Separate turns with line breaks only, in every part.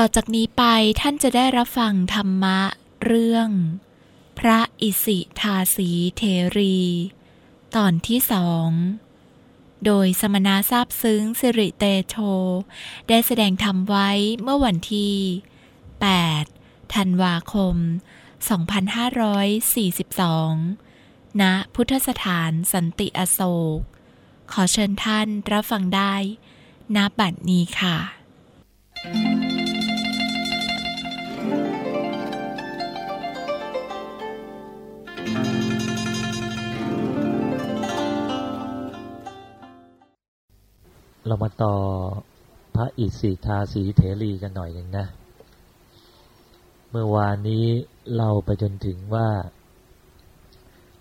ต่อจากนี้ไปท่านจะได้รับฟังธรรมะเรื่อง พระอิสิทาสีเทรี ตอนที่สอง โดยสมณะทราบซึ้งสิริเตโช ได้แสดงธรรมไว้เมื่อวันที่ 8 ธันวาคม 2542 ณ พุทธสถานสันติอโศก ขอเชิญท่านรับฟังได้ณบัดนี้ค่ะ
เรามาต่อพระอิสิทาสีเถรีกันหน่อยหนึ่งนะ เมื่อวานนี้เราไปจนถึงว่า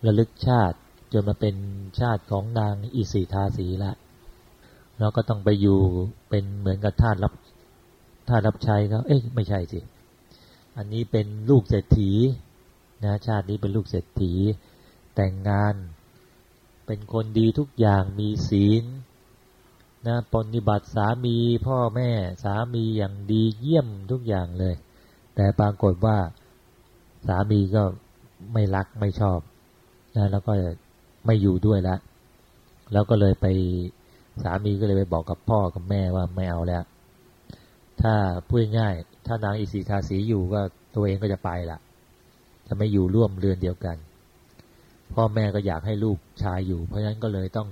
ระลึกชาติจนมาเป็นชาติของนางอิสิทาสีละเราก็ต้องไปอยู่เป็นเหมือนกับทาสรับทาสรับใช้เขาเอ๊ะไม่ใช่สิ อันนี้เป็นลูกเศรษฐีนะชาตินี้เป็นลูกเศรษฐีแต่งงาน เป็นคนดีทุกอย่างมีศีล นะปฏิบัติสามีพ่อแม่สามีอย่างดีเยี่ยมทุกอย่างเลย แต่ปรากฏว่าสามีก็ไม่รักไม่ชอบนะแล้วก็ไม่อยู่ด้วยแล้วแล้วก็เลยไปสามีก็เลยไปบอกกับพ่อกับแม่ว่าไม่เอาแล้ว ถ้าพูดง่าย ถ้านางอิสิทาสีอยู่ก็ตัวเองก็จะไปละจะไม่อยู่ร่วมเรือนเดียวกัน พ่อแม่ก็อยากให้ลูกชายอยู่ เพราะฉะนั้นก็เลยต้อง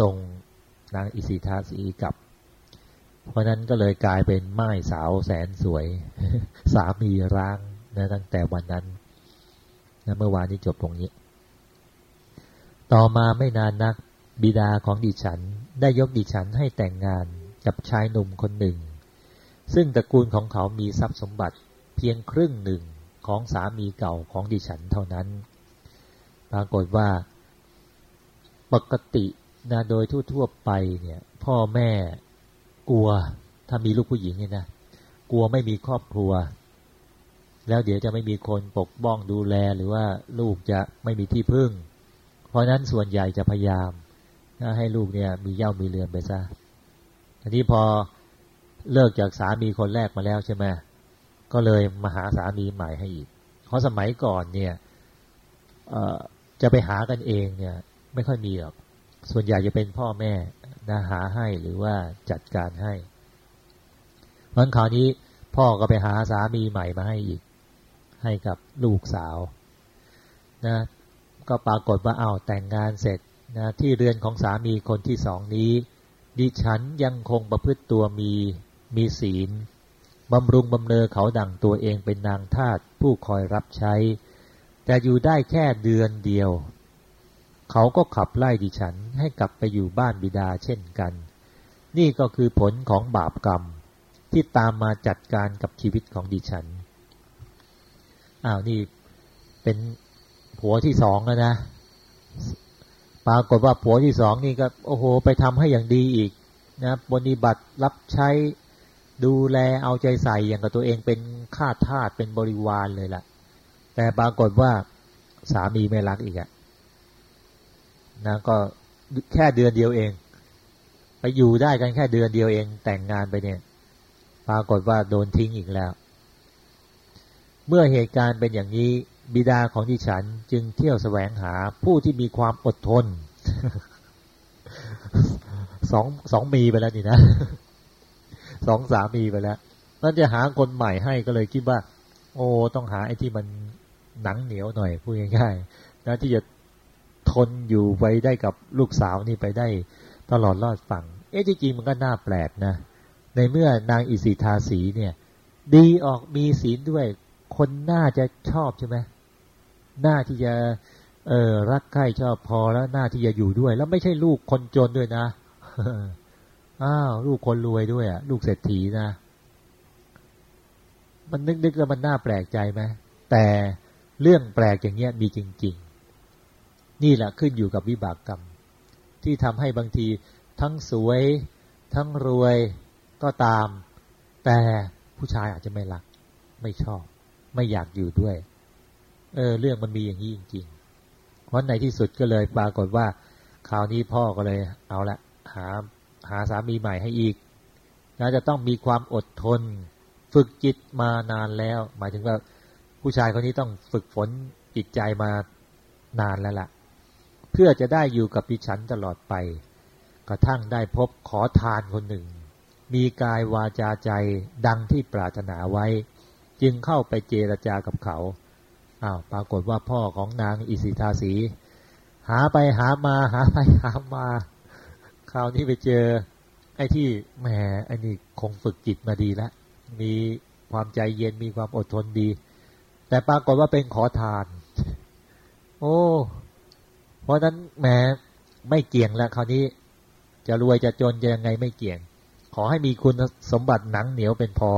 ส่ง นางอิสิทาสีกับ เพราะนั้นก็เลยกลายเป็นไม้สาวแสนสวย สามีร้างนะตั้งแต่วันนั้นนะเมื่อวานนี้จบตรงนี้ ต่อมาไม่นานนัก บิดาของดิฉันได้ยกดิฉันให้แต่งงานกับชายหนุ่มคนหนึ่ง ซึ่งตระกูลของเขามีทรัพย์สมบัติเพียงครึ่งหนึ่งของสามีเก่าของดิฉันเท่านั้น ปรากฏว่า ปกติ นะโดยทั่วๆไปเนี่ย พ่อแม่กลัวถ้ามีลูกผู้หญิงเนี่ยนะกลัวไม่มีครอบครัว แล้วเดี๋ยวจะไม่มีคนปกป้องดูแลหรือว่าลูกจะไม่มีที่พึ่ง เพราะนั้นส่วนใหญ่จะพยายามนะให้ลูกเนี่ย มีเย่ามีเรือนไปซะทีนี้พอเลิกจากสามีคนแรกมาแล้วใช่ไหมก็เลยมาหาสามีใหม่ให้อีก เพราะสมัยก่อนเนี่ยจะไปหากันเองเนี่ย ไม่ค่อยมีหรอก ส่วนใหญ่จะเป็นพ่อแม่นะหาให้หรือว่าจัดการให้เพราะคราวนี้พ่อก็ไปหาสามีใหม่มาให้อีก ให้กับลูกสาวนะก็ปรากฏว่าเอาแต่งงานเสร็จนะที่เรือนของสามีคนที่สองนี้ ดิฉันยังคงประพฤติตัวมีมีศีลบำรุงบำเรอเขาดั่งตัวเองเป็นนางทาสผู้คอยรับใช้ แต่อยู่ได้แค่เดือนเดียว เขาก็ขับไล่ดิฉันให้กลับไปอยู่บ้านบิดาเช่นกัน นี่ก็คือผลของบาปกรรม ที่ตามมาจัดการกับชีวิตของดิฉัน อ้าวนี่เป็นผัวที่สองแล้วนะ ปรากฏว่าผัวที่สองนี่ก็โอ้โห ไปทำให้อย่างดีอีกนะปฏิบัติรับใช้ดูแลเอาใจใส่อย่างกับตัวเองเป็นข้าทาสเป็นบริวารเลยล่ะ แต่ปรากฏว่าสามีไม่รักอีกอะ นะก็แค่เดือนเดียวเอง ไปอยู่ได้กันแค่เดือนเดียวเอง แต่งงานไปเนี่ย ปรากฏว่าโดนทิ้งอีกแล้ว เมื่อเหตุการณ์เป็นอย่างนี้บิดาของดิฉันจึงเที่ยวแสวงหาผู้ที่มีความอดทนสองสองมีไปแล้วนี่นะสองสามีไปแล้วนั่นจะหาคนใหม่ให้ก็เลยคิดว่า โอ้ต้องหาไอ้ที่มันหนังเหนียวหน่อยพูดง่ายๆนะที่จะ ทนอยู่ไว้ได้กับลูกสาวนี่ไปได้ตลอดรอดฝั่ง เอ๊ะจริงๆมันก็น่าแปลกนะ ในเมื่อนางอิสิทาสีเนี่ย ดีออกมีศีลด้วย คนน่าจะชอบใช่ไหมน่าที่จะเออรักใคร่ชอบพอแล้วน่าที่จะอยู่ด้วย แล้วไม่ใช่ลูกคนจนด้วยนะอ้าวลูกคนรวยด้วยอะ ลูกเศรษฐีนะ มันนึกๆแล้วมันน่าแปลกใจไหมแต่เรื่องแปลกอย่างเงี้ยมีจริง นี่แหละขึ้นอยู่กับวิบากกรรม ที่ทำให้บางทีทั้งสวย ทั้งรวยก็ตาม แต่ผู้ชายอาจจะไม่รัก ไม่ชอบ ไม่อยากอยู่ด้วย เออ เรื่องมันมีอย่างนี้จริงๆเพราะในที่สุดก็เลยปรากฏว่าคราวนี้พ่อก็เลย เอาละหาหาสามีใหม่ให้อีกนะจะต้องมีความอดทน ฝึกจิตมานานแล้ว หมายถึงว่าผู้ชายคนนี้ต้องฝึกฝนจิตใจมานานแล้วละ่ะ เพื่อจะได้อยู่กับดิฉันตลอดไป กระทั่งได้พบขอทานคนหนึ่ง มีกายวาจาใจดังที่ปรารถนาไว้ จึงเข้าไปเจรจากับเขาอ้าวปรากฏว่าพ่อของนางอิสิทาสี หาไปหามาหาไปหามา คราวนี้ไปเจอ ไอ้ที่แหมไอ้นี่คงฝึกจิตมาดีแล้วมีความใจเย็นมีความอดทนดี แต่ปรากฏว่าเป็นขอทาน โอ้ ราะนั้นแหมไม่เกี่ยงแล้วคราวนี้จะรวยจะจนจะยังไงไม่เกี่ยง ขอให้มีคุณสมบัติหนังเหนียวเป็นพอ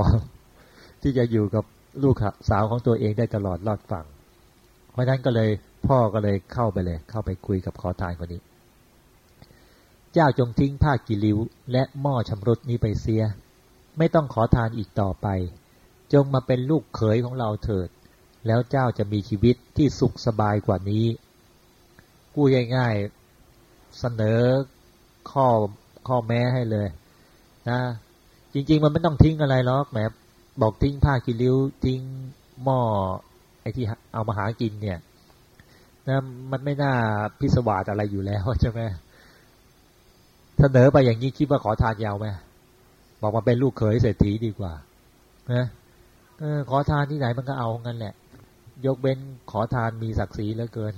ที่จะอยู่กับลูกสาวของตัวเองได้ตลอดรอดฝั่ง เพราะนั้นก็เลยพ่อก็เลยเข้าไปเลย เข้าไปคุยกับขอทานคนนี้ เจ้าจงทิ้งผ้ากิริ้ว และหม้อชำรุดนี้ไปเสีย ไม่ต้องขอทานอีกต่อไป จงมาเป็นลูกเขยของเราเถิด แล้วเจ้าจะมีชีวิตที่สุขสบายกว่านี้ กูง่ายๆ เสนอข้อข้อแม้ให้เลยนะจริง ๆ มันไม่ต้องทิ้งอะไรหรอกแหมบอกทิ้งผ้ากิริ้วทิ้งหม้อไอ้ที่เอามาหากินเนี่ยนะมันไม่น่าพิศวาสอะไรอยู่แล้วใช่ไหมเสนอไปอย่างนี้คิดว่าขอทานยาวไหมบอกมาเป็นลูกเขยเศรษฐีดีกว่านะเออขอทานที่ไหนมันก็เอางั้นแหละ ยกเว้นขอทานมีศักดิ์ศรีเหลือเกิน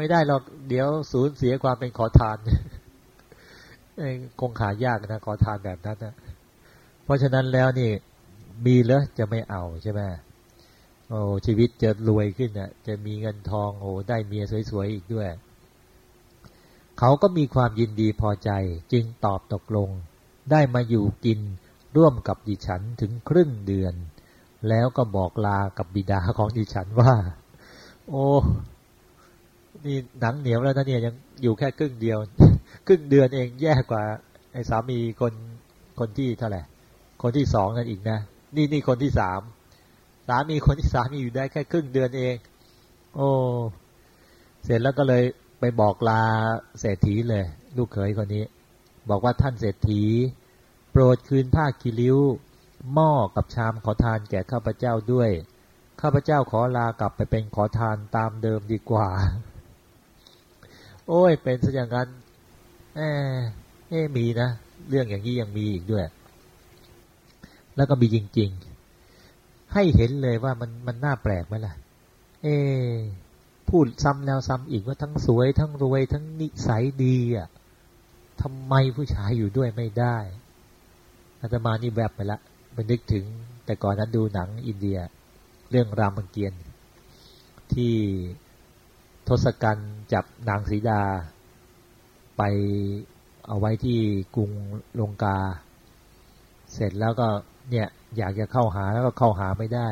ไม่ได้หรอกเดี๋ยวสูญเสียความเป็นขอทานคงขายากนะขอทานแบบนั้นนะเพราะฉะนั้นแล้วนี่มีแล้วจะไม่เอาใช่ไหมโอ้ชีวิตจะรวยขึ้นอะ จะมีเงินทองโอ้ได้เมียสวยๆอีกด้วย เขาก็มีความยินดีพอใจจึงตอบตกลง ได้มาอยู่กินร่วมกับดิฉันถึงครึ่งเดือน แล้วก็บอกลากับบิดาของดิฉันว่า โอ้ นี่หนังเหนียวแล้วนะเนี่ยยังอยู่แค่ครึ่งเดียว ครึ่งเดือนเองแย่กว่าไอ้สามีคนคนที่เท่าไหร่คนที่สองนั่นอีกนะนี่นี่คนที่สามสามีคนที่สามีอยู่ได้แค่ครึ่งเดือนเอง โอ้เสร็จแล้วก็เลยไปบอกลาเศรษฐีเลย ลูกเขยคนนี้ บอกว่าท่านเศรษฐี โปรดคืนผ้ากิริ้ว หม้อกับชามขอทานแก่ข้าพเจ้าด้วย ข้าพเจ้าขอลากลับไปเป็นขอทานตามเดิมดีกว่า โอ้ยเป็นซะอย่างนั้นเอเอมีนะเรื่องอย่างนี้ยังมีอีกด้วย แล้วก็มีจริง ๆ ให้เห็นเลยว่ามันมันน่าแปลกไหมล่ะ เอ พูดซ้ำแล้วซ้ำอีกว่าทั้งสวย ทั้งรวย ทั้งนิสัยดีอะทำไมผู้ชายอยู่ด้วยไม่ได้อาตมานี่แบบไปละไปนึกถึงแต่ก่อนนั้นดูหนังอินเดีย เรื่องรามเกียรติ์ที่ ทศกัณฐ์จับนางสีดา ไปเอาไว้ที่กรุงลงกา เสร็จแล้วก็เนี่ยอยากจะเข้าหาแล้วก็เข้าหาไม่ได้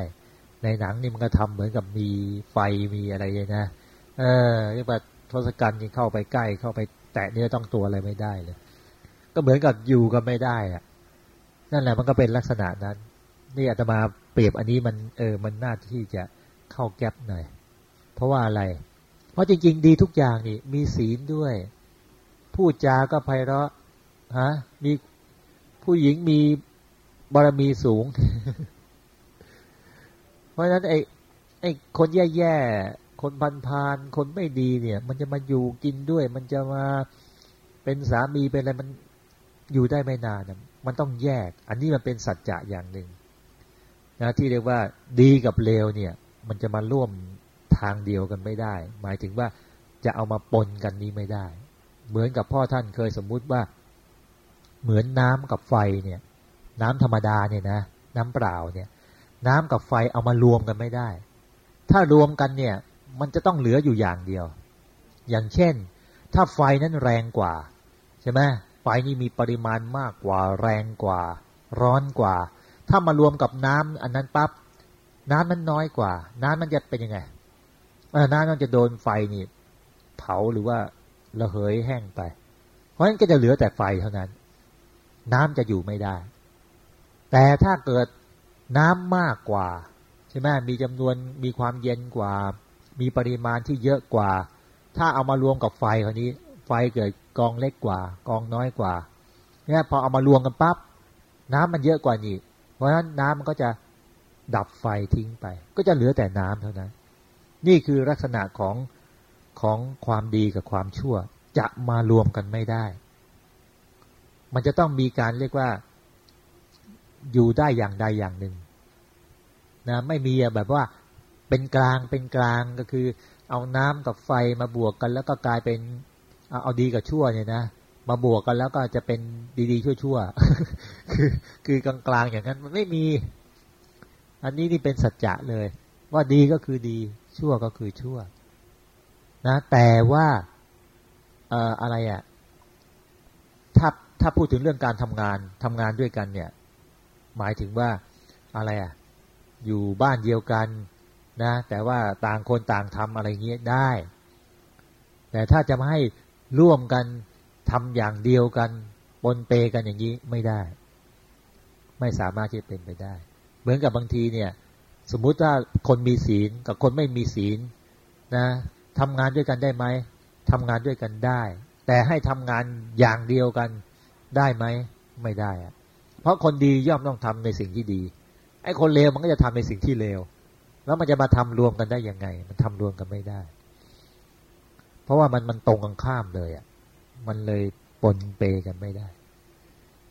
ในหนังนี่มันก็ทำเหมือนกับมีไฟมีอะไรเลยนะ เออเรียกว่าทศกัณฐ์นี่เข้าไปใกล้เข้าไปแตะเนื้อต้องตัวอะไรไม่ได้เลย ก็เหมือนกับอยู่กันไม่ได้อะนั่นแหละมันก็เป็นลักษณะนั้น นี่อาตมาเปรียบอันนี้มันเออมันน่าที่จะเข้าแก๊ปหน่อย เพราะว่าอะไร ราะจริง ๆ ดีทุกอย่างนี่ มีศีลด้วย พูดจาก็ไพเราะฮะมีผู้หญิงมีบารมีสูง เพราะฉะนั้นไอ้ไอ้คนแย่ๆคนพันพานคนไม่ดีเนี่ย มันจะมาอยู่กินด้วย มันจะมาเป็นสามีเป็นอะไรมันอยู่ได้ไม่นานมันต้องแยก อันนี้มันเป็นสัจจะอย่างหนึ่งนะที่เรียกว่าดีกับเลวเนี่ย มันจะมาร่วม ทางเดียวกันไม่ได้ หมายถึงว่าจะเอามาปนกันนี้ไม่ได้ เหมือนกับพ่อท่านเคยสมมุติว่า เหมือนน้ำกับไฟเนี่ย น้ำธรรมดาเนี่ยนะน้ำเปล่าเนี่ย น้ำกับไฟเอามารวมกันไม่ได้ ถ้ารวมกันเนี่ย มันจะต้องเหลืออยู่อย่างเดียว อย่างเช่น ถ้าไฟนั้นแรงกว่าใช่ไหมไฟนี่มีปริมาณมากกว่าแรงกว่า ร้อนกว่า ถ้ามารวมกับน้ำอันนั้นปับ๊บน้ำมันน้อยกว่า น้ำมันจะเป็นยังไง น้ำมันจะโดนไฟนี่ เผาหรือว่าระเหยแห้งไป เพราะฉะนั้นก็จะเหลือแต่ไฟเท่านั้น น้ำจะอยู่ไม่ได้ แต่ถ้าเกิดน้ำมากกว่า ใช่ไหมมีจำนวนมีความเย็นกว่า มีปริมาณที่เยอะกว่า ถ้าเอามารวมกับไฟคราวนี้ ไฟเกิดกองเล็กกว่า กองน้อยกว่าเนี่ยพอเอามารวมกันปับ๊บน้ำมันเยอะกว่านี่เพราะฉะนั้นน้ำมันก็จะดับไฟทิ้งไป ก็จะเหลือแต่น้ำเท่านั้น นี่คือลักษณะของของความดีกับความชั่ว จะมารวมกันไม่ได้ มันจะต้องมีการเรียกว่า อยู่ได้อย่างใดอย่างหนึ่งนะไม่มีแบบว่าเป็นกลางเป็นกลางก็คือ เอาน้ำกับไฟมาบวกกันแล้วก็กลายเป็นเอาดีกับชั่วเนี่ยนะมาบวกกันแล้วก็จะเป็นดีๆชั่วๆคือคือกลางๆอย่างนั้นมันไม่มี อันนี้นี่เป็นสัจจะเลย ว่าดีก็คือดี ชั่วก็คือชั่ว นะ แต่ว่าเอ่ออะไรอะ่ะถ้าถ้าพูดถึงเรื่องการทำงานทำงานด้วยกันเนี่ย หมายถึงว่าอะไรอะ่ะอยู่บ้านเดียวกันนะ แต่ว่าต่างคนต่างทำอะไรเงี้ยได้ แต่ถ้าจะมาให้ร่วมกันทำอย่างเดียวกันปนเปกันอย่างนี้ไม่ได้ ไม่สามารถที่จะเป็นไปได้ เหมือนกับบางทีเนี่ย สมมุติว่าคนมีศีลกับคนไม่มีศีลนะทำงานด้วยกันได้ไหมทำงานด้วยกันได้ แต่ให้ทำงานอย่างเดียวกันได้ไหมไม่ได้อะเพราะคนดีย่อมต้องทำในสิ่งที่ดีไอ้คนเลวมันก็จะทำในสิ่งที่เลวแล้วมันจะมาทำรวมกันได้ยังไง มันทำรวมกันไม่ได้ เพราะว่ามันมันตรงกันข้ามเลยอะ่ะมันเลยปนเปกันไม่ได้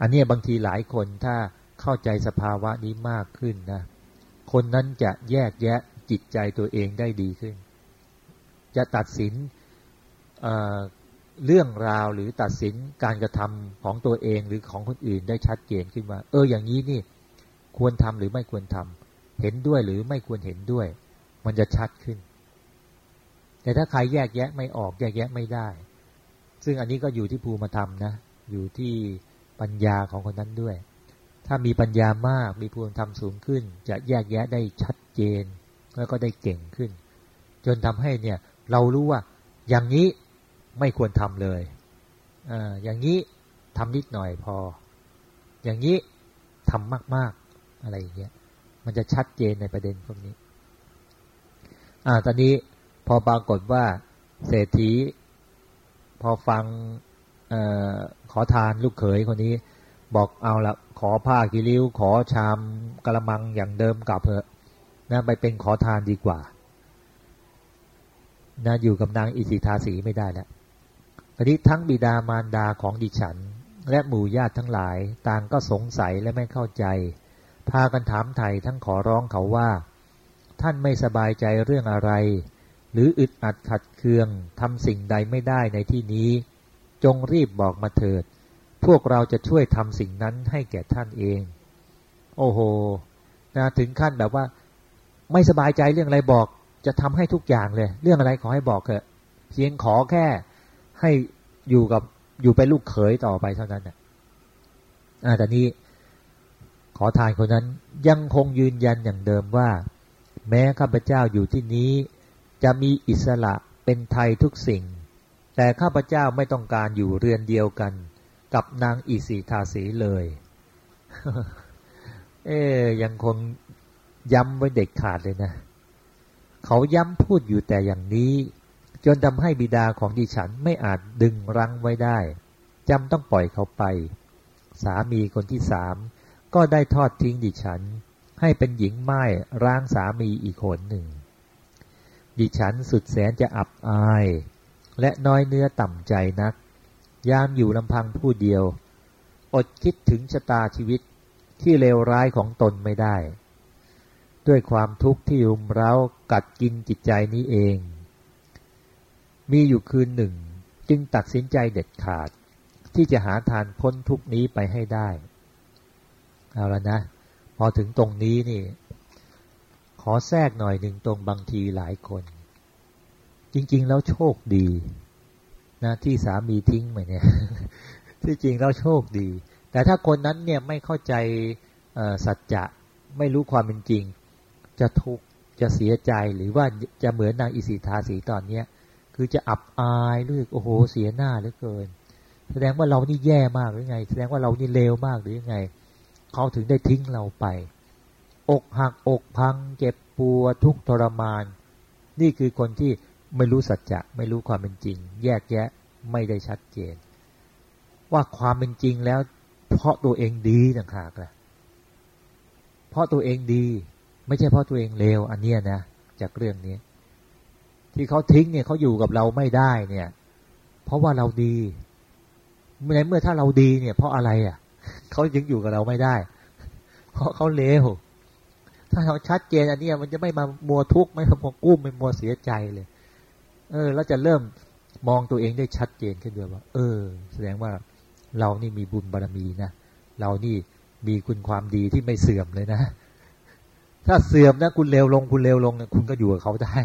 อันนี้บางทีหลายคนถ้าเข้าใจสภาวะนี้มากขึ้นนะ คนนั้นจะแยกแยะจิตใจตัวเองได้ดีขึ้น จะตัดสินเเรื่องราวหรือตัดสินการกระทำของตัวเองหรือของคนอื่นได้ชัดเจนขึ้นว่า เอออย่างนี้นี่ ควรทำหรือไม่ควรทำเห็นด้วยหรือไม่ควรเห็นด้วย มันจะชัดขึ้น แต่ถ้าใครแยกแยะไม่ออกแยกแยะไม่ได้ ซึ่งอันนี้ก็อยู่ที่ภูมิธรรมนะ อยู่ที่ปัญญาของคนนั้นด้วย ถ้ามีปัญญามากมีภูมิธรรมสูงขึ้น จะแยกแยะได้ชัดเจน แล้วก็ได้เก่งขึ้น จนทำให้เนี่ยเรารู้ว่าอย่างนี้ไม่ควรทำเลยออย่างนี้ทำนิดหน่อยพอ อย่างนี้ทำมาก ๆอะไรอย่างเงี้ยมันจะชัดเจนในประเด็นพวกนี้ อ่า ตอนนี้พอปรากฏว่าเศรษฐีพอฟังออขอทานลูกเขยคนนี้ บอกเอาละขอผ้ากิริ้ว ขอชามกระมังอย่างเดิมกลับเถอะนะไปเป็นขอทานดีกว่านะอยู่กับนางอิสิทาสีไม่ได้แล้วอันนี้ทั้งบิดามารดาของดิฉัน และหมู่ญาติทั้งหลาย ต่างก็สงสัยและไม่เข้าใจ พากันถามไถ่ทั้งขอร้องเขาว่า ท่านไม่สบายใจเรื่องอะไร หรืออึดอัดขัดเคืองทำสิ่งใดไม่ได้ในที่นี้ จงรีบบอกมาเถิด พวกเราจะช่วยทำสิ่งนั้นให้แก่ท่านเอง โอ้โหนะถึงขั้นแบบว่า ไม่สบายใจเรื่องอะไรบอก จะทำให้ทุกอย่างเลย เรื่องอะไรขอให้บอกเถอะ เพียงขอแค่ให้อยู่กับอยู่เป็นลูกเขยต่อไปเท่านั้นนะอ่าแต่นี้ขอทานคนนั้นยังคงยืนยันอย่างเดิมว่า แม้ข้าพเจ้าอยู่ที่นี้ จะมีอิสระเป็นไทยทุกสิ่ง แต่ข้าพเจ้าไม่ต้องการอยู่เรือนเดียวกัน กับนางอิสีทาสีเลย เอ๊ยังคงย้ำไว้เด็กขาดเลยนะ เขาย้ำพูดอยู่แต่อย่างนี้ จนทำให้บิดาของดิฉันไม่อาจดึงรั้งไว้ได้จำต้องปล่อยเขาไป สามีคนที่สามก็ได้ทอดทิ้งดิฉัน ให้เป็นหญิงไม้ร่างสามีอีกคนหนึ่ง ดิฉันสุดแสนจะอับอาย และน้อยเนื้อต่ำใจนัก ยามอยู่ลำพังผู้เดียว อดคิดถึงชะตาชีวิตที่เลวร้ายของตนไม่ได้ ด้วยความทุกข์ที่รุมเร้ากัดกินจิตใจนี้เอง มีอยู่คืนหนึ่ง จึงตัดสินใจเด็ดขาด ที่จะหาทานพ้นทุกนี้ไปให้ได้ เอาละนะ พอถึงตรงนี้นี่ ขอแทรกหน่อยหนึ่งตรงบางทีหลายคน จริง ๆ แล้วโชคดี นะที่สามีทิ้งไปเนี่ย ที่จริงแล้วโชคดี แต่ถ้าคนนั้นเนี่ยไม่เข้าใจสัจจะไม่รู้ความเป็นจริง จะทุกข์จะเสียใจหรือว่าจะเหมือนนางอิสิทาสีตอนเนี้ยคือจะอับอายรู้สึกโอ้โหเสียหน้าเหลือเกิน แสดงว่าเรานี่แย่มากหรือไง แสดงว่าเรานี่เลวมากหรือยังไงเขาถึงได้ทิ้งเราไป อกหักอกพัง เจ็บปวดทุกทรมาน นี่คือคนที่ ไม่รู้สัจจะไม่รู้ความเป็นจริง แยกแยะไม่ได้ชัดเจน ว่าความเป็นจริงแล้ว เพราะตัวเองดีต่างหากแหละราะตัวเองดี ไม่ใช่เพราะตัวเองเลวอันเนี้ยนะจากเรื่องนี้ที่เขาทิ้งเนี่ยเขาอยู่กับเราไม่ได้เนี่ย เพราะว่าเราดีเมื่อเมื่อถ้าเราดีเนี่ย เพราะอะไรอะเขายังอยู่กับเราไม่ได้ เพราะเขาเลวถ้าเราชัดเจนอันนี้มันจะไม่มามัวทุกข์ไม่มามัวกุ้มไม่มัวเสียใจเลย เออแล้วจะเริ่มมองตัวเองได้ชัดเจนขึ้นด้วยว่า เออ แสดงว่าเรานี่มีบุญบารรมีนะเรานี่มีคุณความดีที่ไม่เสื่อมเลยนะ ถ้าเสื่อมนะคุณเลวลงคุณเลวลงเนี่ยคุณก็อยู่กับเขาได้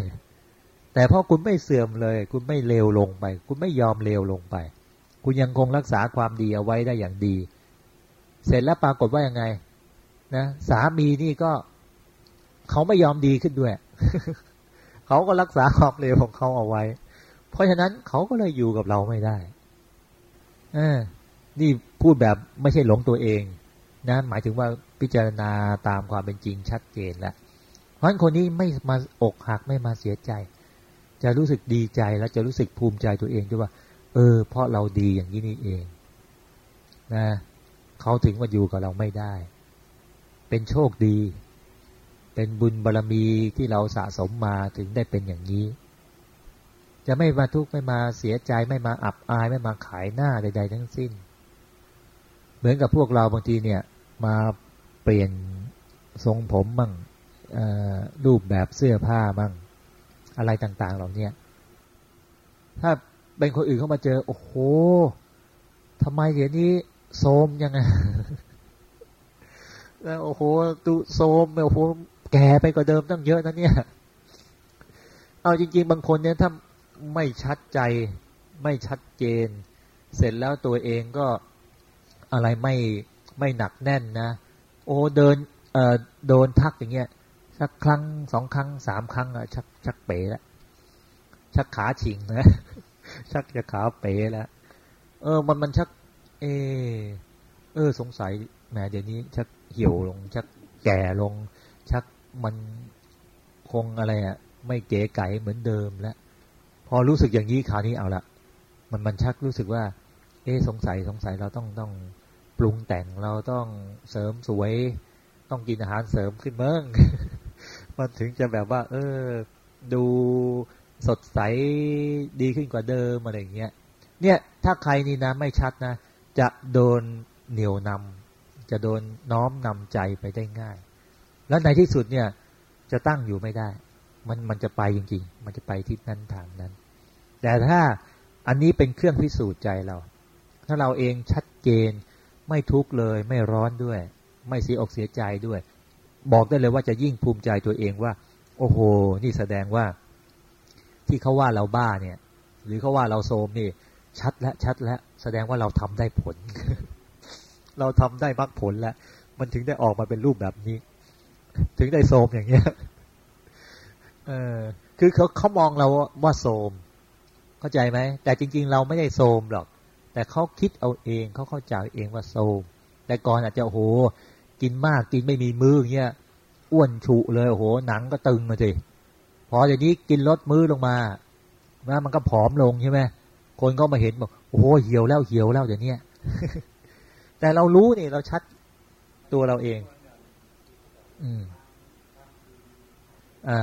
แต่พราะคุณไม่เสื่อมเลย คุณไม่เลวลงไป คุณไม่ยอมเลวลงไป คุณยังคงรักษาความดีเอาไว้ได้อย่างดี เสร็จแล้วปรากฏว่ายังไง นะ สามีนี่ก็ เขาไม่ยอมดีขึ้นด้วย เขาก็รักษาความเลวของเขาเอาไว้ เพราะฉะนั้นเขาก็เลยอยู่กับเราไม่ได้อนี่พูดแบบไม่ใช่หลงตัวเองนะหมายถึงว่าพิจารณาตามความเป็นจริงชัดเจนแล้วเพราะฉะนั้นคนนี้ไม่มาอกหักไม่มาเสียใจ จะรู้สึกดีใจแล้วจะรู้สึกภูมิใจตัวเองด้วยว่า เออ เพราะเราดีอย่างนี้นี่เองนะเขาถึงมาอยู่กับเราไม่ได้ เป็นโชคดี เป็นบุญบารรมีที่เราสะสมมาถึงได้เป็นอย่างนี้ จะไม่มาทุกข์ไม่มาเสียใจไม่มาอับอายไม่มาขายหน้าใด ๆ ทั้งสิ้น เหมือนกับพวกเราบางทีเนี่ยมาเปลี่ยนทรงผมบ้างรูปแบบเสื้อผ้าบ้างอะไรต่างๆเหล่านี้ถ้าเป็นคนอื่นเข้ามาเจอ โอ้โหทำไมเดี๋ยวนี้โซมยังไงแล้วโอ้โหตุโซมโอ้โห แก่ไปกว่าเดิมตั้งเยอะนะเนี่ย เอาจริง ๆ บางคนเนี่ยถ้าไม่ชัดใจ ไม่ชัดเจน เสร็จแล้วตัวเองก็อะไรไม่ไม่หนักแน่นนะ โอ้เดินเอ่อโดนทักอย่างเงี้ยสักครั้งสองครั้งสามครั้งอะชักชักเป๋แล้วชักขาฉิงนะชักจะขาเป๋แล้วเออ มันมันชัก เอ เออ สงสัยแหมเดี๋ยวนี้ ชักเหี่ยวลง ชักแก่ลง ชัก มันคงอะไรอะ่ะไม่เก๋ไก๋เหมือนเดิมแล้วพอรู้สึกอย่างนี้คราวนี้เอาละมันมันชักรู้สึกว่า เออสงสัยสงสัยเราต้องต้องปรุงแต่งเราต้องเสริมสวย ต้องกินอาหารเสริมขึ้นเมืองมันถึงจะแบบว่า เออ ดูสดใสดีขึ้นกว่าเดิมอะไรอย่างเงี้ยเนี่ยถ้าใครนี่นะไม่ชัดนะ จะโดนเหนี่ยวนำจะโดนน้อมนำใจไปได้ง่าย แล้วในที่สุดเนี่ย จะตั้งอยู่ไม่ได้ มันมันจะไปจริง ๆ มันจะไปทิศนั้นทางนั้น แต่ถ้าอันนี้เป็นเครื่องพิสูจน์ใจเรา ถ้าเราเองชัดเจน ไม่ทุกข์เลย ไม่ร้อนด้วย ไม่เสียอกเสียใจด้วย บอกได้เลยว่าจะยิ่งภูมิใจตัวเองว่า โอ้โห นี่แสดงว่า ที่เขาว่าเราบ้าเนี่ย หรือเขาว่าเราโซมนี่ ชัดและชัดและแสดงว่าเราทำได้ผล เราทำได้มรรคผลแล้วมันถึงได้ออกมาเป็นรูปแบบนี้ ถึงได้โซมอย่างเงี้ยเออคือเขาเขามองเราว่าโซมเข้าใจไหมแต่จริง ๆ เราไม่ได้โซมหรอก แต่เขาคิดเอาเองเขาเข้าใจเองว่าโซมแต่ก่อนอาจจะโหกินมากกินไม่มีมืออย่างเงี้ยอ้วนฉุเลยโหหนังก็ตึงมาสิพออย่างนี้กินลดมือลงมานะมันก็ผอมลงใช่ไหมคนก็มาเห็นบอกโอ้โหเหี่ยวแล้วเหี่ยวแล้วอย่างเนี้ยแต่เรารู้นี่เราชัดตัวเราเอง อืม อ่า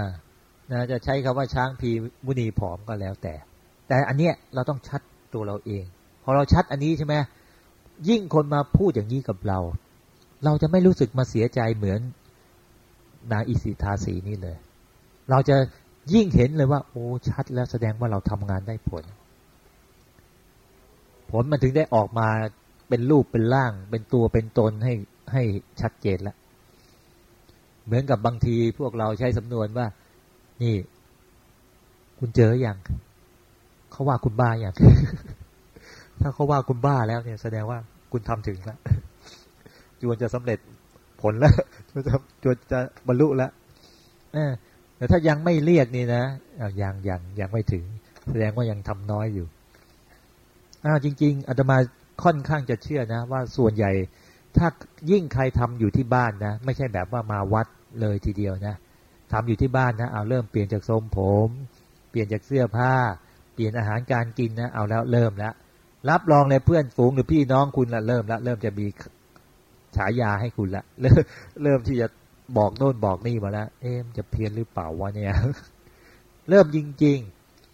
นะจะใช้คำว่าช้างพีมุนีผอมก็แล้วแต่ แต่อันเนี้ยเราต้องชัดตัวเราเอง พอเราชัดอันนี้ใช่ไหมยิ่งคนมาพูดอย่างนี้กับเรา เราจะไม่รู้สึกมาเสียใจเหมือนนางอิสิทาสีนี่เลย เราจะยิ่งเห็นเลยว่า โอ้ชัดแล้วแสดงว่าเราทำงานได้ผล ผลมันถึงได้ออกมาเป็นรูปเป็นร่าง เป็นตัวเป็นตนให้ให้ชัดเจนแล้ว เหมือนกับบางทีพวกเราใช้สำนวนว่า นี่ คุณเจออย่างเขาว่าคุณบ้าอย่างถ้าเขาว่าคุณบ้าแล้วเนี่ย แสดงว่าคุณทำถึงแล้วจวนจะสำเร็จผลแล้วจวนจะจวนจะบรรลุแล้วแต่ถ้ายังไม่เรียกนี่นะยังยังยังไม่ถึง แสดงว่ายังทำน้อยอยู่อ้าวจริง ๆอาตมาค่อนข้างจะเชื่อนะ ว่าส่วนใหญ่ ถ้ายิ่งใครทำอยู่ที่บ้านนะ ไม่ใช่แบบว่ามาวัดเลยทีเดียวนะทำอยู่ที่บ้านนะเอาเริ่มเปลี่ยนจากทรงผม เปลี่ยนจากเสื้อผ้า เปลี่ยนอาหารการกินนะเอาแล้วเริ่มแล้วรับรองเลยเพื่อนฝูงหรือพี่น้องคุณละเริ่มละเริ่มจะมีฉายาให้คุณละเริ่มเริ่มที่จะบอกโน่นบอกนี่มาแล้ว เอ๊มจะเพี้ยนหรือเปล่าวะเนี่ย เริ่มจริง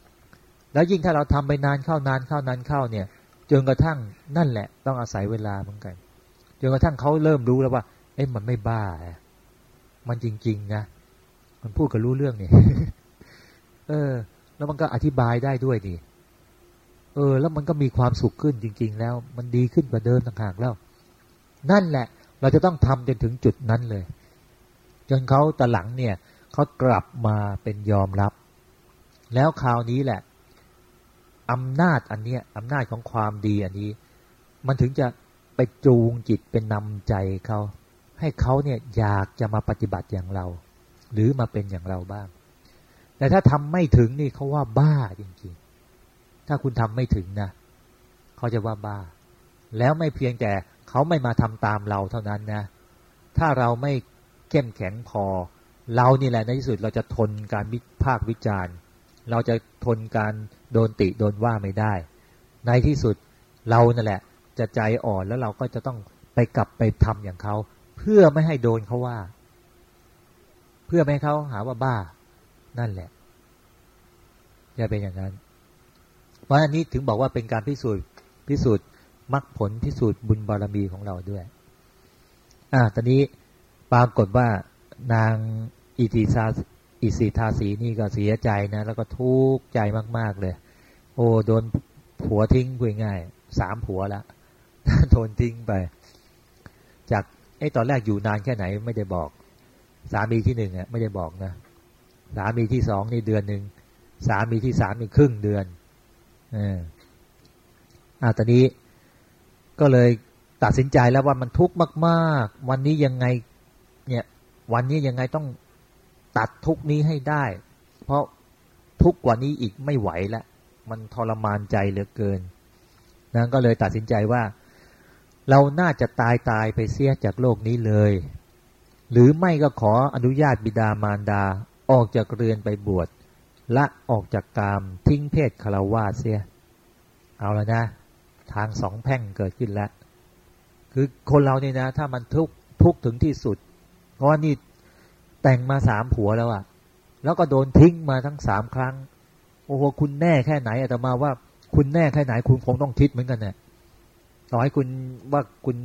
ๆ แล้วยิ่งถ้าเราทำไปนานเข้านานเข้านานเข้าเนี่ยจนกระทั่งนั่นแหละ ต้องอาศัยเวลาเหมือนกัน นกระทั่งเขาเริ่มรู้แล้วว่า เอ๊ะมันไม่บ้า มันจริง ๆ นะ มันพูดกับรู้เรื่องนี่เออ แล้วมันก็อธิบายได้ด้วยนี่เออ แล้วมันก็มีความสุขขึ้นจริง ๆ แล้ว มันดีขึ้นกว่าเดิมต่างหากแล้ว นั่นแหละ เราจะต้องทำจนถึงจุดนั้นเลย จนเขาตะหลังเนี่ยเขากลับมาเป็นยอมรับ แล้วคราวนี้แหละอำนาจอันเนี้ยอำนาจของความดีอันนี้ มันถึงจะ ไปจูงจิตเป็นนำใจเขาให้เขาเนี่ยอยากจะมาปฏิบัติอย่างเรา หรือมาเป็นอย่างเราบ้าง แต่ถ้าทำไม่ถึงนี่เขาว่าบ้าจริงๆ ถ้าคุณทำไม่ถึงนะเขาจะว่าบ้า แล้วไม่เพียงแต่เขาไม่มาทำตามเราเท่านั้นนะ ถ้าเราไม่เข้มแข็งพอ เรานี่แหละในที่สุดเราจะทนการวิพากษ์วิจารณ์ เราจะทนการโดนติโดนว่าไม่ได้ ในที่สุดเรานั่นแหละ จะใจอ่อนแล้วเราก็จะต้องไปกลับไปทำอย่างเขา เพื่อไม่ให้โดนเขาว่า เพื่อไม่ให้เขาหาว่าบ้า นั่นแหละจะเป็นอย่างนั้น เพราะอันนี้ถึงบอกว่าเป็นการพิสูจน์พิสูจน์มรรคผลพิสูจน์บุญบารมีของเราด้วย อ่า ตอนนี้ปรากฏว่านางอิติซาอิสิทาสีนี่ก็เสียใจนะ แล้วก็ทุกข์ใจมาก ๆ เลย โอ้ โดนผัวทิ้งพูดง่ายสามผัวละ โดนทิ้งไป จากไอ้ตอนแรกอยู่นานแค่ไหนไม่ได้บอก สามีที่หนึ่งอะไม่ได้บอกนะสามีที่สองนี่เดือนหนึ่งสามีที่สามนี่ครึ่งเดือนเอออ่าตอนนี้ก็เลยตัดสินใจแล้วว่ามันทุกข์มาก ๆ วันนี้ยังไงเนี่ยวันนี้ยังไงต้องตัดทุกนี้ให้ได้ เพราะทุกกว่านี้อีกไม่ไหวแล้วมันทรมานใจเหลือเกินนั้นก็เลยตัดสินใจว่า เราน่าจะตายตายไปเสียจากโลกนี้เลย หรือไม่ก็ขออนุญาตบิดามารดาออกจากเรือนไปบวชละออกจากกามทิ้งเพศคารวาเสีย เอาแล้วนะ ทางสองแพ่งเกิดขึ้นแล้ว คือคนเราเนี่ยนะ ถ้ามันทุกทุกถึงที่สุด เพราะว่านี่แต่งมาสามผัวแล้วอะแล้วก็โดนทิ้งมาทั้งสามครั้ง โอ้โหคุณแน่แค่ไหนอาตมาว่า คุณแน่แค่ไหนคุณคงต้องคิดเหมือนกันเนี่ย ต่อให้คุณว่าคุณ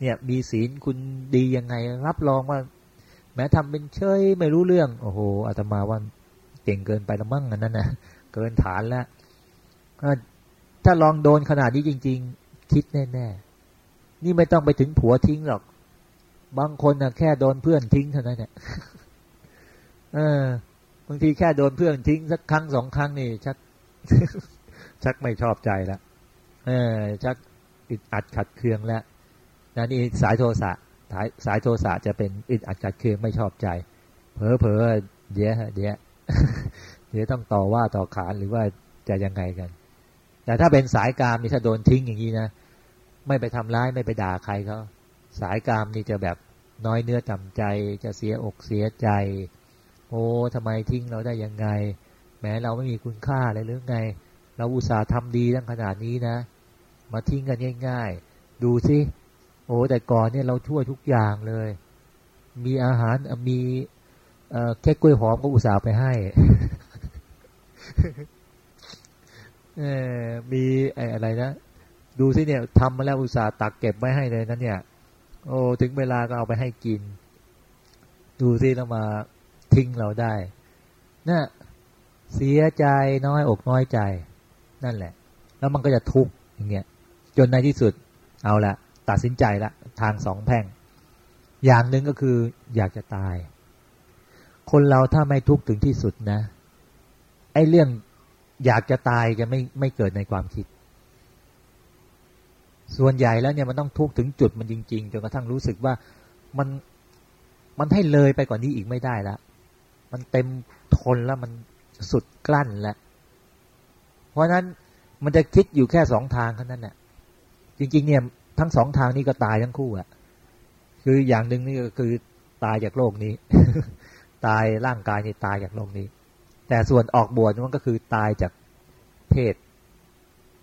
เนี่ยมีศีลคุณดียังไง รับรองว่า แม้ทำเป็นเฉยไม่รู้เรื่อง โอ้โหอาตมาว่าเก่งเกินไปละมั่งอันนั้นนะเกินฐานแล้วถ้าลองโดนขนาดนี้จริง ๆ คิดแน่ๆนี่ไม่ต้องไปถึงผัวทิ้งหรอก บางคนนะแค่โดนเพื่อนทิ้งเท่านั้นเนี่ยเออบางทีแค่โดนเพื่อนทิ้งสักครั้งสองครั้งนี่ชัก ชักไม่ชอบใจแล้วเออชัก อิดอัดขัดเคืองแล้วนั่นนี่สายโทสะสายสายโทสะจะเป็นอิดอัดขัดเคืองไม่ชอบใจ เผลอเผลอเดี๋ยวเดี๋ยวเดี๋ยวต้องต่อว่าต่อขานหรือว่าจะยังไงกัน แต่ถ้าเป็นสายกามนี่ถ้าโดนทิ้งอย่างนี้นะไม่ไปทำร้ายไม่ไปด่าใครเขาสายกามนี่จะแบบน้อยเนื้อต่ำใจจะเสียอกเสียใจ โอ้ทำไมทิ้งเราได้ยังไง แม้เราไม่มีคุณค่าเลยหรือไง เราอุตส่าห์ทำดีตั้งขนาดนี้นะ มาทิ้งกันง่าย ๆ ดูสิโอ้แต่ก่อนเนี่ยเราช่วยทุกอย่างเลย มีอาหารมีแค่กล้วยหอมก็อุตส่าห์ไปให้มีอะไรนะดูสิเนี่ยทำมาแล้วอุตส่าห์ตักเก็บไว้ให้เลยนั้นเนี่ย โอ้ถึงเวลาก็เอาไปให้กิน ดูสิแล้วมาทิ้งเราได้นะ่ะเสียใจน้อยอกน้อยใจ นั่นแหละ แล้วมันก็จะทุกข์อย่างเงี้ย จนในที่สุดเอาละตัดสินใจละทางสองแพ่ง อย่างหนึ่งก็คืออยากจะตาย คนเราถ้าไม่ทุกข์ถึงที่สุดนะ ไอ้เรื่องอยากจะตายจะไม่ไม่เกิดในความคิด ส่วนใหญ่แล้วเนี่ยมันต้องทุกข์ถึงจุดมันจริง ๆ จนกระทั่งรู้สึกว่ามันมันให้เลยไปกว่านนี้อีกไม่ได้แล้ว มันเต็มทนแล้วมันสุดกลั้นแล้ว เพราะนั้นมันจะคิดอยู่แค่สองทางเท่านั้นแหละ จริง ๆ เนี่ยทั้งสองทางนี้ก็ตายทั้งคู่อะคืออย่างหนึ่งนี่ก็คือตายจากโลกนี้ ตายร่างกายนี่ตายจากโลกนี้ แต่ส่วนออกบวชมันก็คือตายจากเพศ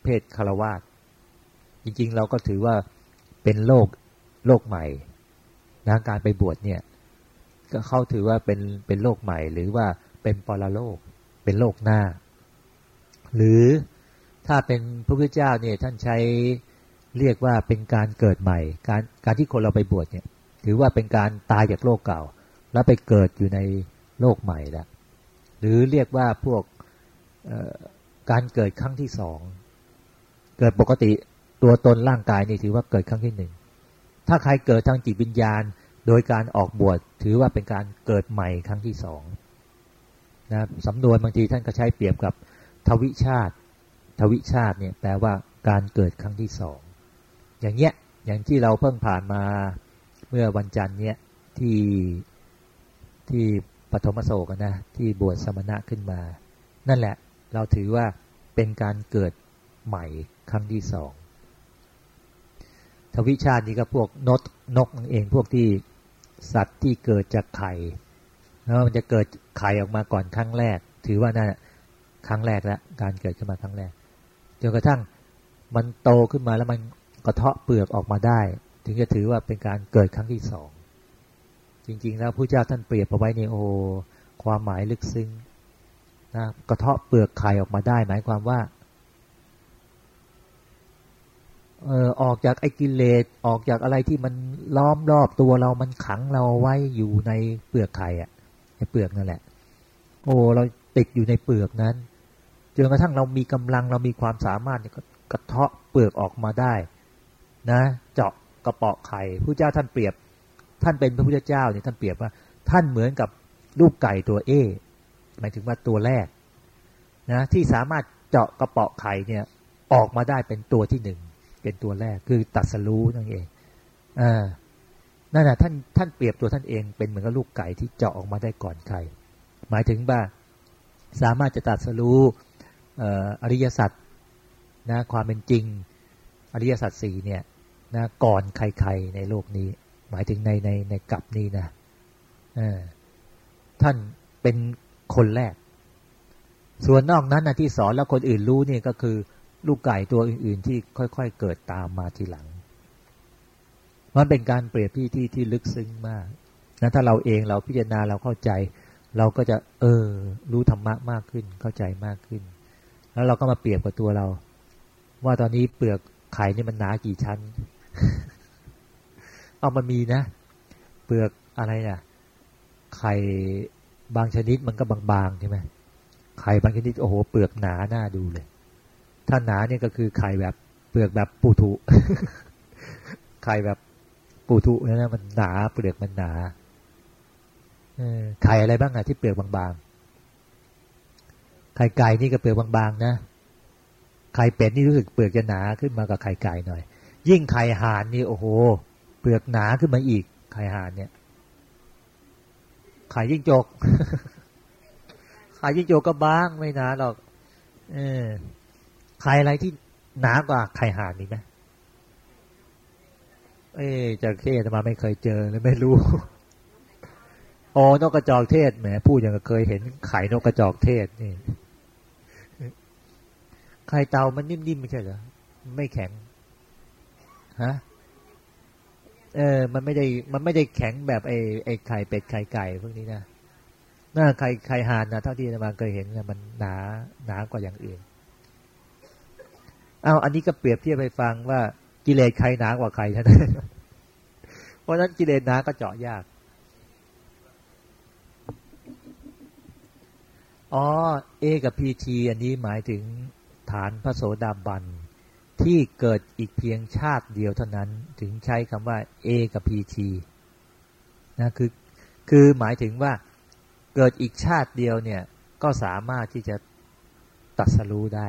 เพศคารวาสจริง ๆ เราก็ถือว่าเป็นโลกโลกใหม่นะการไปบวชเนี่ย ก็เขาถือว่าเป็นเป็นโลกใหม่ หรือว่าเป็นปรโลก เป็นโลกหน้า หรือถ้าเป็นพระพุทธเจ้าเนี่ยท่านใช้ เรียกว่าเป็นการเกิดใหม่ การการที่คนเราไปบวชเนี่ย ถือว่าเป็นการตายจากโลกเก่า แล้วไปเกิดอยู่ในโลกใหม่แล้วหรือเรียกว่าพวกการเกิดครั้งที่สองเกิดปกติตัวตนร่างกายนี่ถือว่าเกิดครั้งที่หนึ่งถ้าใครเกิดทางจิตวิญญาณ โดยการออกบวชถือว่าเป็นการเกิดใหม่ครั้งที่สองนะสำนวนบางทีท่านก็ใช้เปรียบกับทวิชาติ ทวิชาติเนี่ยแปลว่าการเกิดครั้งที่สอง อย่างเงี้ยอย่างที่เราเพิ่งผ่านมาเมื่อวันจันทร์เนี้ยที่ที่ปฐมโศกนะที่บวชสมณะขึ้นมา นั่นแหละเราถือว่าเป็นการเกิดใหม่ครั้งที่สองทวิชาตินี้ก็พวกนกนกเองพวกที่สัตว์ที่เกิดจากไข่แล้วมันจะเกิดไข่ออกมาก่อนครั้งแรก ถือว่านั่นครั้งแรกแล้วการเกิดขึ้นมาครั้งแรกจนกระทั่งมันโตขึ้นมาแล้วมัน กระเทาะเปลือกออกมาได้ ถึงจะถือว่าเป็นการเกิดครั้งที่สองจริง ๆ แล้วผู้เจ้าท่านเปรียบเอาไว้ในโอความหมายลึกซึ้งนะกระเทาะเปลือกไข่ออกมาได้ หมายความว่าเออออกจากไอ้กิเลสออกจากอะไรที่มันล้อมรอบตัวเรามันขังเราไว้อยู่ในเปลือกไข่อะในเปลือกนั่นแหละ โอ้เราติดอยู่ในเปลือกนั้นจนกระทั่งเรามีกำลังเรามีความสามารถก็กระเทาะเปลือกออกมาได้ นะ เจาะกระเปาะไข่ผู้เจ้าท่านเปรียบ ท่านเป็นพระพุทธเจ้าเนี่ยท่านเปรียบว่า ท่านเหมือนกับลูกไก่ตัวเอหมายถึงว่าตัวแรกนะที่สามารถเจาะกระเปาะไข่เนี่ยออกมาได้เป็นตัวที่หนึ่งเป็นตัวแรกคือตัดสรู้นั่นเองอ่านั่นแหะท่านท่านเปรียบตัวท่านเองเป็นเหมือนกับลูกไก่ที่เจาะออกมาได้ก่อนใคร หมายถึงว่าสามารถจะตัดสรู้อริยสัจนะความเป็นจริง อริยสัจสี่เนี่ย นะก่อนใครๆในโลกนี้ หมายถึงในในในกลับนี้นะท่านเป็นคนแรก ส่วนนอกนั้นนะที่สอนแล้วคนอื่นรู้นี่ก็คือ ลูกไก่ตัวอื่น ๆ ที่ค่อยๆเกิดตามมาทีหลัง มันเป็นการเปรียบที่ที่ที่ลึกซึ้งมากนะถ้าเราเองเราพิจารณาเราเข้าใจ เราก็จะ เออ รู้ธรรมะมากขึ้นเข้าใจมากขึ้น แล้วเราก็มาเปรียบกับตัวเรา ว่าตอนนี้เปลือกไข่นี่มันหนากี่ชั้น เอามันมีนะ เปลือกอะไรนะ่ะ ไข่บางชนิดมันก็บางๆใช่ไหมไข่บางชนิดโอ้โหเปลือกหนาหน้าดูเลย ถ้าหนาเนี่ยก็คือไข่แบบเปลือกแบบปูถุไข่แบบปูถุนะนะมันหนาเปลือกมันหนาไข่อะไรบ้างอะที่เปลือกบางๆ ไข่ไก่นี่ก็เปลือกบางๆนะ ไข่เป็ดนี่รู้สึกเปลือกจะหนาขึ้นมากับไข่ไก่หน่อย ยิ่งไข่ห่านนี่โอ้โห เปลือกหนาขึ้นมาอีก ไข่ห่านเนี่ยไข่ยิ่งจกไข่ยิ่งจกก็บ้างไม่หนาหรอก เออไข่อะไรที่หนากว่าไข่ห่านมีไหมเอ๊จะเข้มาไม่เคยเจอเลยไม่รู้อ๋อนกกระจอกเทศแหมพูดอย่างเคยเห็นไข่นกกระจอกเทศนี่ไข่เตามันนิ่มๆไม่ใช่เหรอไม่แข็ง ฮะเออ มันไม่ได้ มันไม่ได้แข็งแบบไอ้ไอ้ไข่เป็ดไข่ไก่พวกนี้นะ หน่าไข่ไข่ห่านนะเท่าที่มาเคยเห็นนะมันหนาหนากว่าอย่างอื่น เอาอันนี้ก็เปรียบเทียบไปฟังว่ากิเลสใครหนากว่าใครท่านเพราะนั้นกิเลสหนาก็เจาะยาก อ๋อ เอกับพีทีอันนี้หมายถึงฐานพระโสดาบัน ที่เกิดอีกเพียงชาติเดียวเท่านั้นถึงใช้คำว่าเอกับพีทีนะคือคือหมายถึงว่าเกิดอีกชาติเดียวเนี่ยก็สามารถที่จะตัดสรู้ได้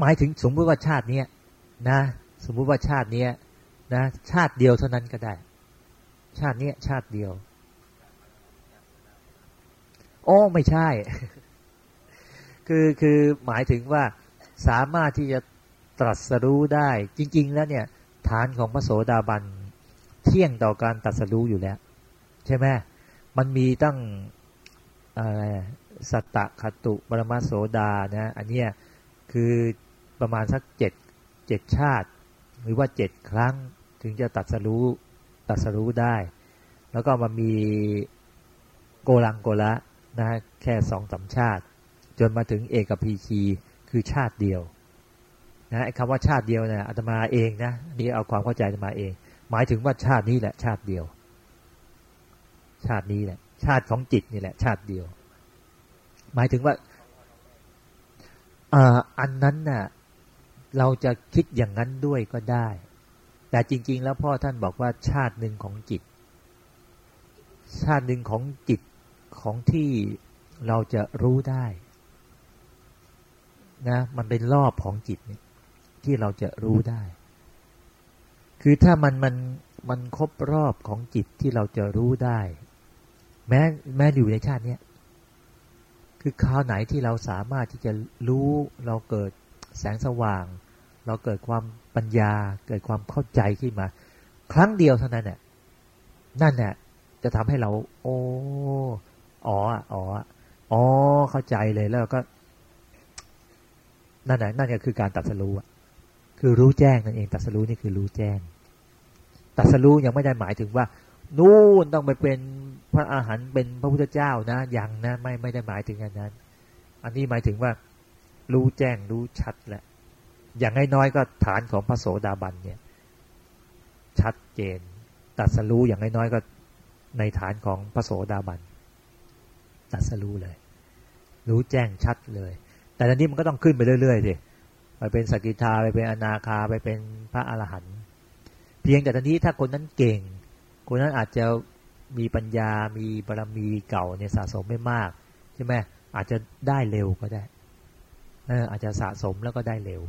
หมายถึงสมมติว่าชาตินี้นะสมมุติว่าชาตินี้นะชาติเดียวเท่านั้นก็ได้ ชาตินี้ชาติเดียว โอ้ไม่ใช่ คือคือหมายถึงว่าสามารถที่จะตรัสรู้ได้ จริง ๆ แล้วเนี่ย ฐานของพระโสดาบันเที่ยงต่อการตรัสรู้อยู่แล้ว ใช่ไหมมันมีตั้งอะไรสัตตะคตุปรมาโสดานะอันเนี้ยคือประมาณสักเจ็ดเจ็ดชาติ หรือว่าเจ็ดครั้งถึงจะตัดสรู้ตัดสรู้ได้ แล้วก็มามีโกลังโกละนะแค่สองสาชาติ จนมาถึงเอกพีชีคือชาติเดียวนะคำว่าชาติเดียวเนะี่ยอาตมาเองนะนี่เอาความเข้าใจอาตมาเอง หมายถึงว่าชาตินี้แหละ ชาติเดียว ชาตินี้แหละ ชาติของจิตนี่แหละ ชาติเดียว หมายถึงว่าอันนั้นน่ะเราจะคิดอย่างนั้นด้วยก็ได้ แต่จริง ๆ แล้วพ่อท่านบอกว่าชาติหนึ่งของจิต ชาติหนึ่งของจิตของที่เราจะรู้ได้ นะมันเป็นรอบของจิตเนี่ยที่เราจะรู้ได้ คือถ้ามันมันมันครบรอบของจิตที่เราจะรู้ได้ แม้แม้อยู่ในชาติเนี้ยคือคราวไหนที่เราสามารถที่จะรู้เราเกิดแสงสว่าง เราเกิดความปัญญา เกิดความเข้าใจขึ้นมา ครั้งเดียวเท่านั้นเนี่ยนั่นเนี่ยจะทำให้เรา โอ้อ๋ออ๋ออ๋อเข้าใจเลยแล้วก็ นั่นแหะนั่นก็คือการตัดสรู้อะคือรู้แจ้งนั่นเองตัดสรู้นี่คือรู้แจ้ง ตัดสรู้ยังไม่ได้หมายถึงว่า นู่นต้องไปเป็นพระอาหารเป็นพระพุทธเจ้านะยังนะไม่ไม่ได้หมายถึงอย่างนั้น อันนี้หมายถึงว่า รู้แจ้งรู้ชัดแหละ อย่างน้อยๆก็ฐานของพระโสดาบันเนี่ย ชัดเจน ตัดสรู้อย่างน้อยๆก็ในฐานของพระโสดาบันตัดสรู้เลย รู้แจ้งชัดเลย แต่ตอนนี้มันก็ต้องขึ้นไปเรื่อยๆสิไปเป็นสกิทาไปเป็นอนาคาไปเป็นพระอรหันต์เพียงแต่ตอนนี้ถ้าคนนั้นเก่ง คนนั้นอาจจะมีปัญญามีบารมีเก่าเนี่ยสะสมไม่มากใช่ไหมอาจจะได้เร็วก็ได้เอออาจจะสะสมแล้วก็ได้เร็ว